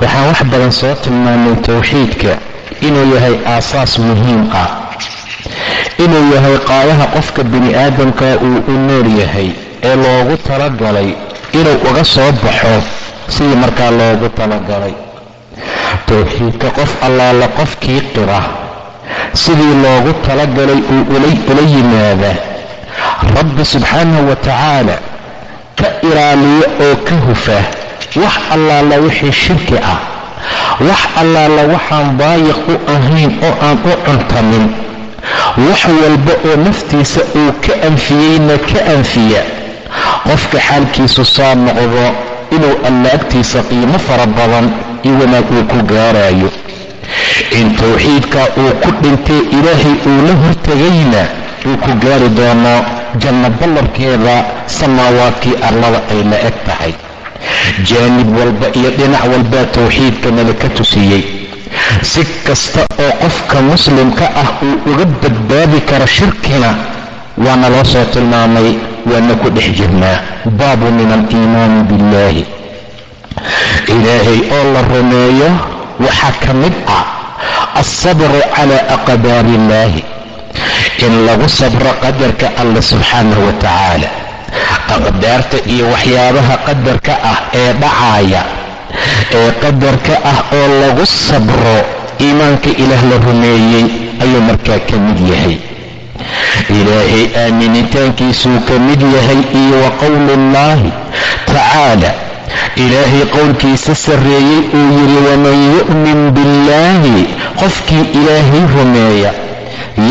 waxaan wax badan soo tilmaamay towxiidka inuu yahay aasaas muhiim ah inuu yahay qaayaha qofka bini aadamka uu u nool yahay ee loogu talagalay inuu uga soo baxo sidii markaa loogu talagalay. Towxiidka qof allaala qofkii qira sidii loogu talagalay uu ula yimaada rabbi subxaanahu wa tacaala ka ilaaliyo oo ka hufa wax allaala wixii shirki ah. Wax allaala waxaan daayiq u ahayn oo aan u cuntamin wax walba oo naftiisa uu ka anfiyeyna ka anfiya. Qofka xaalkiisu saa noqdo inuu alla agtiisa qiimo fara badan iyo wanaag uu ku gaarayo in towxiidka uu ku dhintay ilaahay uu la hortegayna uu ku gaari doono janno ballarkeeda samaawaadkii arlada ay la eg tahay jaanib walba iyo dhinac walbaa towxiidka nala ka tusiyey. Si kasta oo qofka muslimka ah uu uga badbaadi karo shirkina waana loo soo tilmaamay waana ku dhex jirnaa. Baabu min aliimaani billaahi. Ilaahay oo la rumeeyo waxaa ka mid ah alsabru calaa aqdaari illaahi. In lagu sabro qadarka alle subxaanahu wa tacaala aqdaarta iyo waxyaabaha qadarka ah ee dhacaaya ee qadarka ah oo lagu sabro iimaanka ilaah la rumeeyey ayuu markaa ka mid yahay. Ilaahay aaminitaankiisuu ka mid yahay iyo wa qowluullaahi tacaala ilaahay qowlkiisa sarreeyey uu yidhi waman yu'min billaahi qofkii ilaahay rumeeya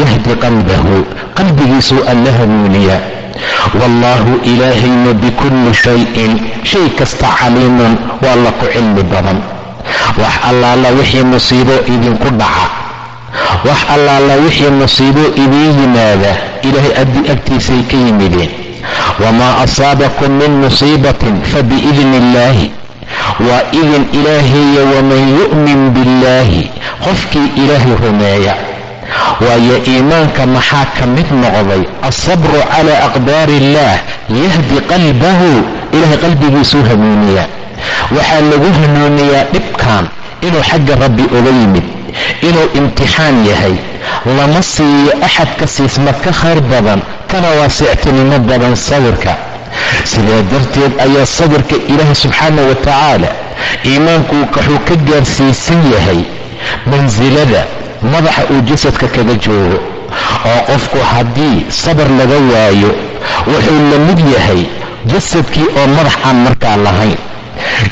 yahdi qalbahu qalbigiisuu alla hanuuniya wallaahu ilaahayna bikulli shayin. Shay kasta caliimun waa la ku cilmi badan. Wax allaala wixii musiibo idinku dhaca. Wax allaala wixii musiibo idiin yimaada ilaahay addi agtiisay ka yimideen. Wamaa asaabakum min musiibatin fa biidni illaahi waa idin ilaaheeya waman yu'min billaahi. Qofkii ilaahay rumeeya waayo iimaanka maxaa ka mid noqday? Alsabru calaa aqdaari illaah yahdi qalbahu ilahay qalbigiisuu hanuuniyaa waxaa lagu hanuuniyaa dhibkan inuu xagga rabbi uga yimid inuu imtixaan yahay. Lama siiyo axadka siisma ka khayr badan kana waasictinimo badan sawirka. Sidaa darteed ayaa sawirka ilaahi subxaana wa tacaala iimaanku wuxuu ka gaarsiisan yahay mansilada madaxa uu jasadka kaga joogo oo qofku haddii sabar laga waayo wuxuu la mid yahay jasadkii oo madax aan markaa lahayn.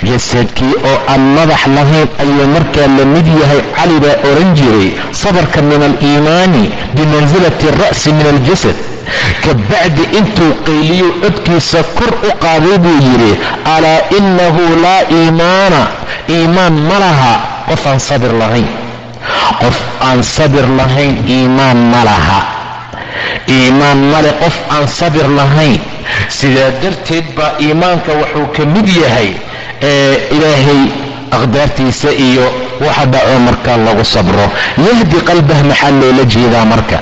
Jasadkii oo aan madax lahayn ayuu markaa la mid yahay cali baa odhan jiray sabarka min aliimaani bimansilati alra'si min aljasad. Ka bacdi intuu qayliyo codkiisa kor u qaaday buu yidhi alaa innahu laa iimaana. Iimaan ma laha qof aan sabir lahayn qof aan sabir lahayn iimaan ma laha. Iimaan male qof aan sabir lahayn. Sidaa darteed baa iimaanka wuxuu ka mid yahay ee ilaahay aqdaartiisa iyo waxa dhaco markaa lagu sabro. Yahdi qalbah maxaa loola jeedaa marka?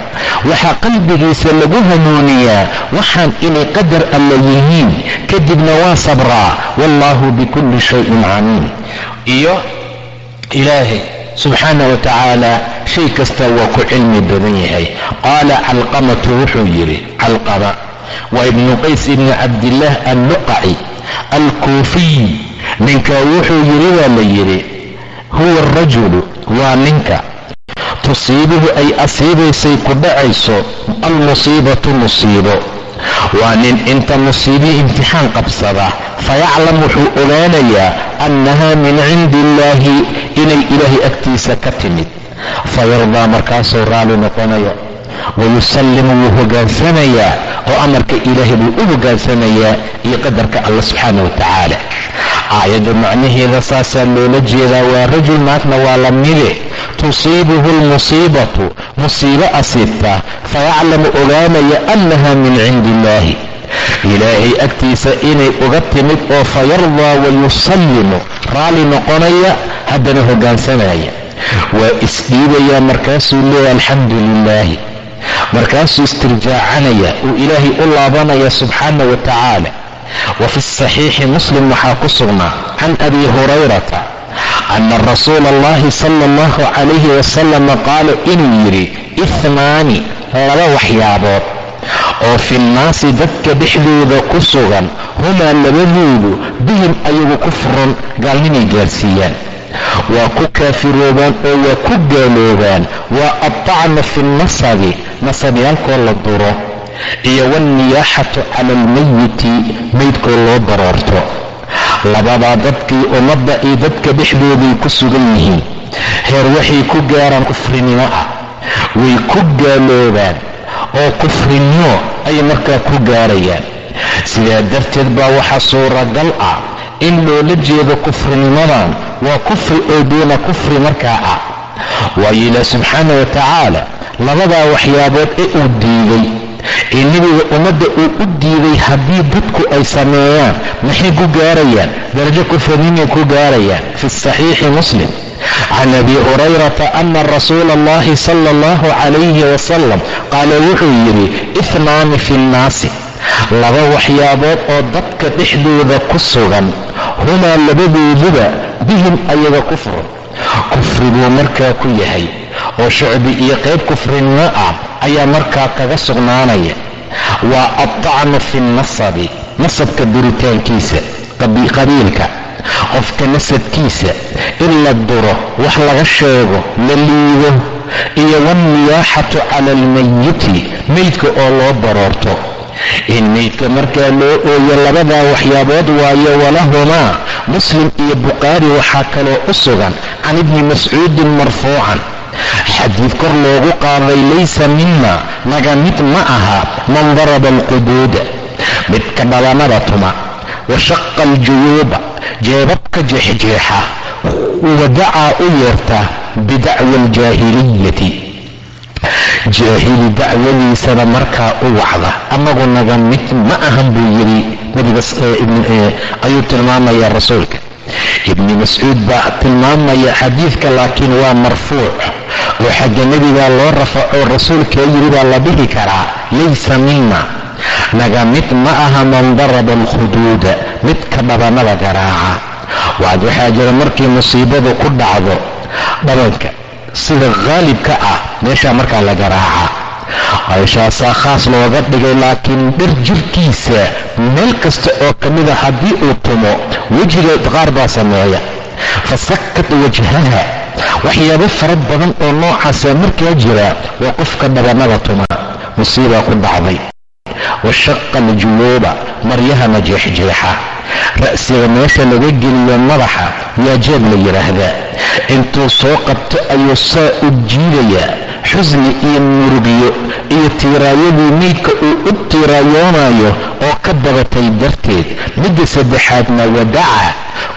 Waxaa qalbigiisa lagu hanuuniyaa waxaan inay qadar alla yihiin kadibna waa sabraa. Wallaahu bikulli shayin caliim iyo ilaahay subxaana wa tacaala shay kasta waa ku cilmi badan yahay. Qaala calqamatu wuxuu yidhi calqama waa ibnu qays ibni cabdillaah alluqaci alkuufiy ninkaa wuxuu yidhi waa la yidhi huwa arajulu waa ninka. Tusiibuhu ay asiibaysay ku dhacayso almusiibatu musiibo. Waa nin inta musiibii imtixaan qabsada fayaclam wuxuu ogaanayaa annahaa min cindi illaahi inay ilaahay agtiisa ka timid fayardaa markaasuu raalli noqonaya wayusallimu wuu hogaansanayaa oo amarka ilaahay buu u hogaansanayaa iyo qadarka alla subxaana wa tacaala macnaheeda saasaa loola jeedaa waa rajul naagna waa la mide tusiibuhu lmusiibatu musiibo asiibta fayaclamu ogaanaya annaha min cindi illaahi ilaahay agtiisa inay uga timid oo fayardaa wayusallimu raalli noqonaya haddana hoggaansanaya waa isdhiibayaa markaasuu leeya alxamdu lilaahi markaasuu istirjaacanaya uu ilaahay u laabanaya subxaana wa tacaala. Wa fi saxiixi muslim waxaa ku sugnaa can abi hurayrata ana rasuula allahi sala allahu calayhi wasalama qaala inuu yidhi ihnaani laba waxyaabood oo fi nnaasi dadka dhexdooda ku sugan humaa labadoodu bihim ayagu kufrun gaalnimay gaarsiiyaan. Waa ku kaafiroobaan oo waa ku gaaloobaan waa addacna fi nnasabi nasabyaalkoo la duro iyo waalniyaaxatu cala almayiti maydkoo loo daroorto labadaa dadkii ummadda iyo dadka dhexdooday ku sugan yihiin heer waxay ku gaaraan kufrinimo ah way ku gaaloobaan oo kufrinimo ay markaa ku gaarayaan. Sidaa darteed baa waxaa suuragal ah in loola jeedo kufrinimadan waa kufri oo duuna kufri markaa ah. Waayo ilaah subxaana wa tacaala labadaa waxyaabood ee uu diiday ee nebiga ummadda uu u diiday haddii dadku ay sameeyaan maxay ku gaarayaan? Darajo kufrinimay ku gaarayaan fi saxiixi muslim can abi hurayrata ana rasuula allahi sala allahu calayhi wasalam qaala wuxuu yidhi ihnaani fi nnaasi laba waxyaabood oo dadka dhexdooda ku sugan humaa labadooduba bihim ayaga kufrun kufri buu markaa ku yahay oo shucbi iyo qayb kufrinimo ah ayaa markaa kaga sugnaanaya waa addacnu fi nasabi nasabka duritaankiisa qabiilka qofka nasabkiisa in la duro wax laga sheego la liido iyo waalniyaaxatu cala almayiti meydka oo loo baroorto. In meydka markaa loo ooyo labadaa waxyaabood waayo walahumaa muslim iyo bukhaari waxaa kaloo u sugan can ibni mascuudin marfuucan. Xadiid kor loogu qaaday laysa mina naga mid ma aha man daraba alquduuda midka dhabanada tuma wa shaqa aljuyuuba jeebabka jeexjeexa wadacaa u yeerta bidacwa aljaahiliyati jaahili dacwadiisana markaa u wacda anagu naga mid ma ahan buu yidhi ayuu tilmaamaya rasuulka. Ibni mascuud baa tilmaamaya xadiidka laakiin waa marfuuc. Oo xagga nebigaa loo rafaco rasuulkaa yidhi baa la dhihi karaa laysa mina naga mid ma aha man daraba alkhuduuda midka dhabanada garaaca. Waad waxaa jira markii musiibadu ku dhacdo dhabanka sida khaalibka ah meeshaa markaa la garaaca. Ayshaasaa khaas looga dhigay laakiin dhir jirkiisa meel kasta oo ka mida haddii uu tumo wejiga qaar baa sameeya. Fa sakat wajhaha waxyaabo fara badan oo noocaasa markaa jira waa qofka dhabanada tuma. Musiibaa ku dhacday wa shaqa aljuyuuba maryahana jeexjeexa ra'siga meesha laga geliyo madaxa yaa jeeb la yidhaahdaa intuu soo qabto ayuu saa u jiidayaa xusni iyo murugyo iyo tiiraayadii meydka uu u tiiraayoonayo oo ka badatay darteed midda saddexaadna wadaca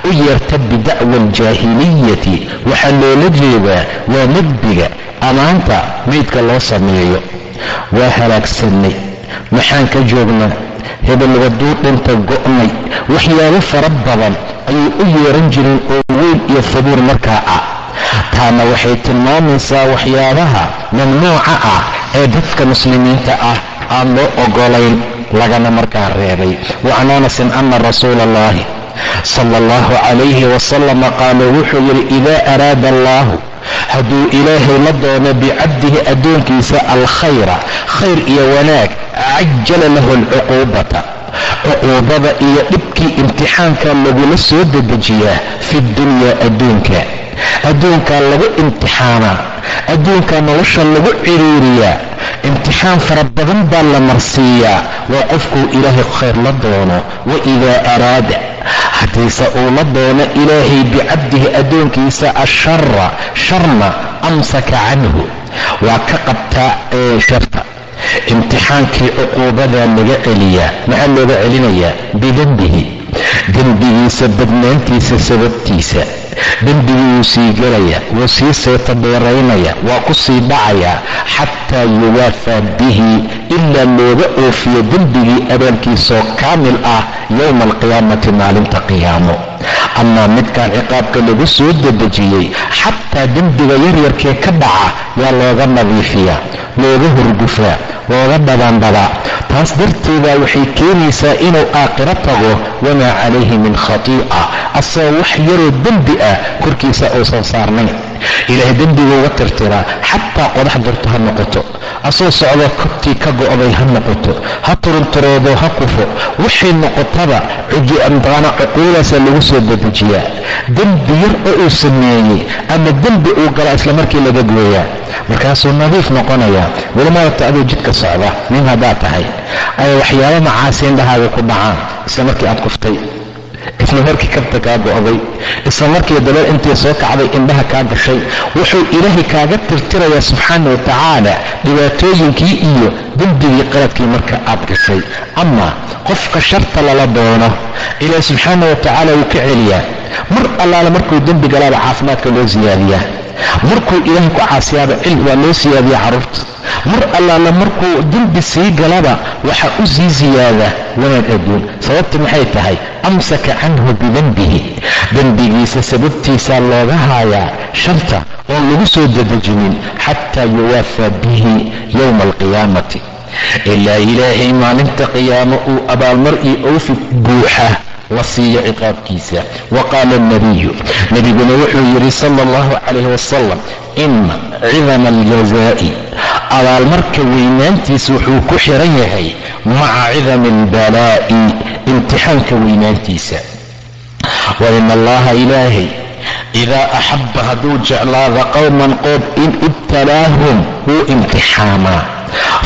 u yeerta bidacwa aljaahiliyati waxaa loola jeedaa waa nadbiga ammaanta meydka loo sameeyo. Waa halaagsanay maxaan ka joognaa? Hebel waduu dhinta go'nay waxyaabo fara badan ayay u yeeran jireen oo weyn iyo fabuur markaa ah. Taana waxay tilmaamaysaa waxyaabaha mamnuuca ah ee dadka muslimiinta ah aan loo ogolayn lagana markaa reebay. Wacan anasin ana rasuula allahi sala allahu calayhi wasalama qaala wuxuu yidhi idaa araada allaahu hadduu ilaahay la doono bicabdihi addoonkiisa alkhayra khayr iyo wanaag cajala lahu alcuquubata. Cuquubada iyo dhibkii imtixaanka lagula soo dedejiyaa fi dunyaa adduunka. Adduunkaa lagu imtixaanaa adduunkaa nolosha lagu ciriiriyaa imtixaan fara badan baa la marsiiyaa waa qofkuu ilaahay khayr la doono wa idaa araada. Haddiise uu la doono ilaahay bicabdihi addoonkiisa ashara sharna amsaka canhu. Waa ka qabtaa ee sharta. Imtixaankii cuquubadaa laga celiyaa maxaa looga celinayaa? Bidenbihi dembigiisa badnaantiisa sababtiisa dembigii wuu sii gelaya wuu sii seeta dheeraynaya waa ku sii dhacayaa xataa yuwaafaa bihi ilaa looga oofiyo dembigii abaalkiisoo kaamil ah yowma alqiyaamati maalinta qiyaamo amaa midkaan ciqaabka lagu soo dedejiyey xataa dembiga yaryarkee ka dhaca yaa looga nadiifiyaa looga hurgufaa looga dhabaandhabaa taas darteeda waxay keenaysaa inuu aakhiro tago wamaa calayhi min khatii'a. Asagoo wax yaroo dembi ah korkiisa uusan saarnayn ilaahay dembiga uga tirtiraa xataa qodax durto ha noqoto. Asoo socdo kobtii ka go'day ha noqoto. Ha turunturoodo ha kufo. Waxay noqotaba maqaana cuquudaasaa lagu soo dedejiyaa dembi yar oo uu sameeyey ama dembi uu galaa isla markii laga gooyaa. Markaasuu nadiif noqonayaa welimaadata aduu jidka socda. Nin haddaad tahay. Ay waxyaaba macaasi indhahaaga ku dhacaan. Isla markii aad kuftay isla markii kabta kaa go'day isla markii dabeel intii soo kacday indhaha kaa gashay wuxuu ilaahay kaaga tirtirayaa subxaana wa tacaala dhibaatooyinkii iyo dembigii qaladkii marka aad gashay. Ama qofka sharta lala doono ilaahi subxaana wa tacaala wuu ka celiyaa. Mar allaale markuu dembi galaaba caafimaadka loo siyaadiyaa. Markuu ilaahay ku caasiyaaba cil waa loo siyaadiyaa carruurta mar allaale markuu dembi sii galaba waxaa u sii siyaada wanaag adduun. Sababta maxay tahay? Amsaka canhu bidenbihi dembigiisa sababtiisaa looga haayaa sharta oon lagu soo dedejinin xataa yuwaafaa bihi yowma alqiyaamati. Ilaa ilaahay maalinta qiyaamo uu abaalmar iyo oofi buuxa la siiyo ciqaabkiisa. Wa qaala alnabiyu nebiguna wuxuu yidhi sala allahu calayh wasalam ina cidama aljazaa'i abaalmarka weynaantiisa wuxuu ku xiran yahay maca cidami albalaa'i imtixaanka weynaantiisa. Wa in allaha ilaahay idaa axabba hadduu jeclaada qowman qoob in ibtalaahum wuu imtixaamaa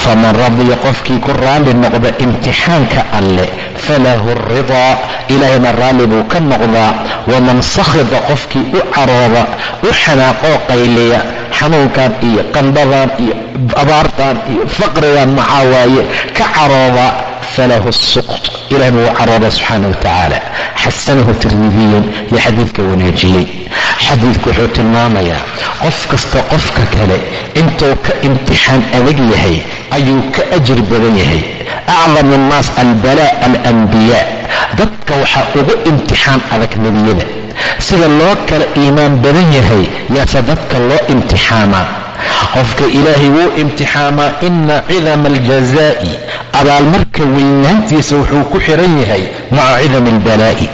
faman radiya qofkii ku raalli noqda imtixaanka alleh falahu aridaa ilaahayna raalli buu ka noqdaa waman sakhida qofkii u carooda u xanaaqoo qayliya xanuunkan iyo qandhadan iyo abaartan iyo faqrigan maxaa waaye ka carooda falahu suqt ilahna wuu carooda subxaana wa tacaala xasanahu tirmidiyun iyo xadiidka wanaajiyey xadiidku wuxuu tilmaamayaa qof kasta qofka kale intuu ka imtixaan adag yahay ayuu ka ajir badan yahay acdamu annaas albalaa alanbiyaa dadka waxaa ugu imtixaan adag nebiyada sida loo kala iimaan badan yahay yaase dadka loo imtixaamaa qofka ilaahay wuu imtixaamaa ina cidama aljazaa'i. Abaalmarka weynaantiisa wuxuu ku xiran yahay maca cidami albalaa'i.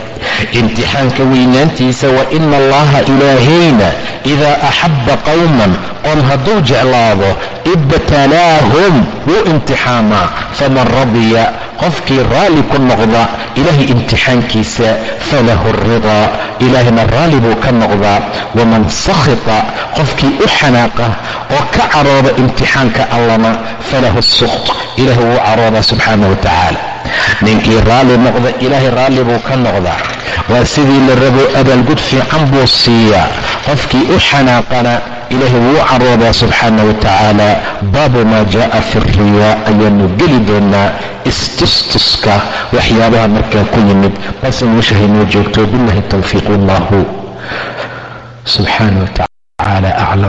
Imtixaanka weynaantiisa wa ina allaha ilaahayna idaa axabba qowman qoom hadduu jeclaado ibtalaahum wuu imtixaamaa. Faman radiya qofkii raalli ku noqda ilaahay imtixaankiisa falahu aridaa ilaahayna raalli buu ka noqdaa waman sakhita qofkii u xanaaqa oo ka carooda imtixaanka allana falahu sukt ilaah wuu caroodaa subxaana wa tacaala. Ninkii raalli noqda ilaahay raalli buu ka noqdaa waa sidii la rabo abaalgud fiican buu siiyaa. Qofkii u xanaaqana ilaahay wuu caroodaa subxaana wa tacaala. Baabu maa jaaa fi riyaa ayaanu geli doonaa istustuska waxyaabaha markaa ku yimid. Balse meesha haynoo joogto billahi towfiiq subxaana wa aclam